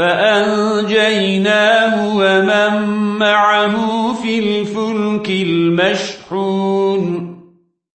فأنجيناه ومن معه في الفلك المشحون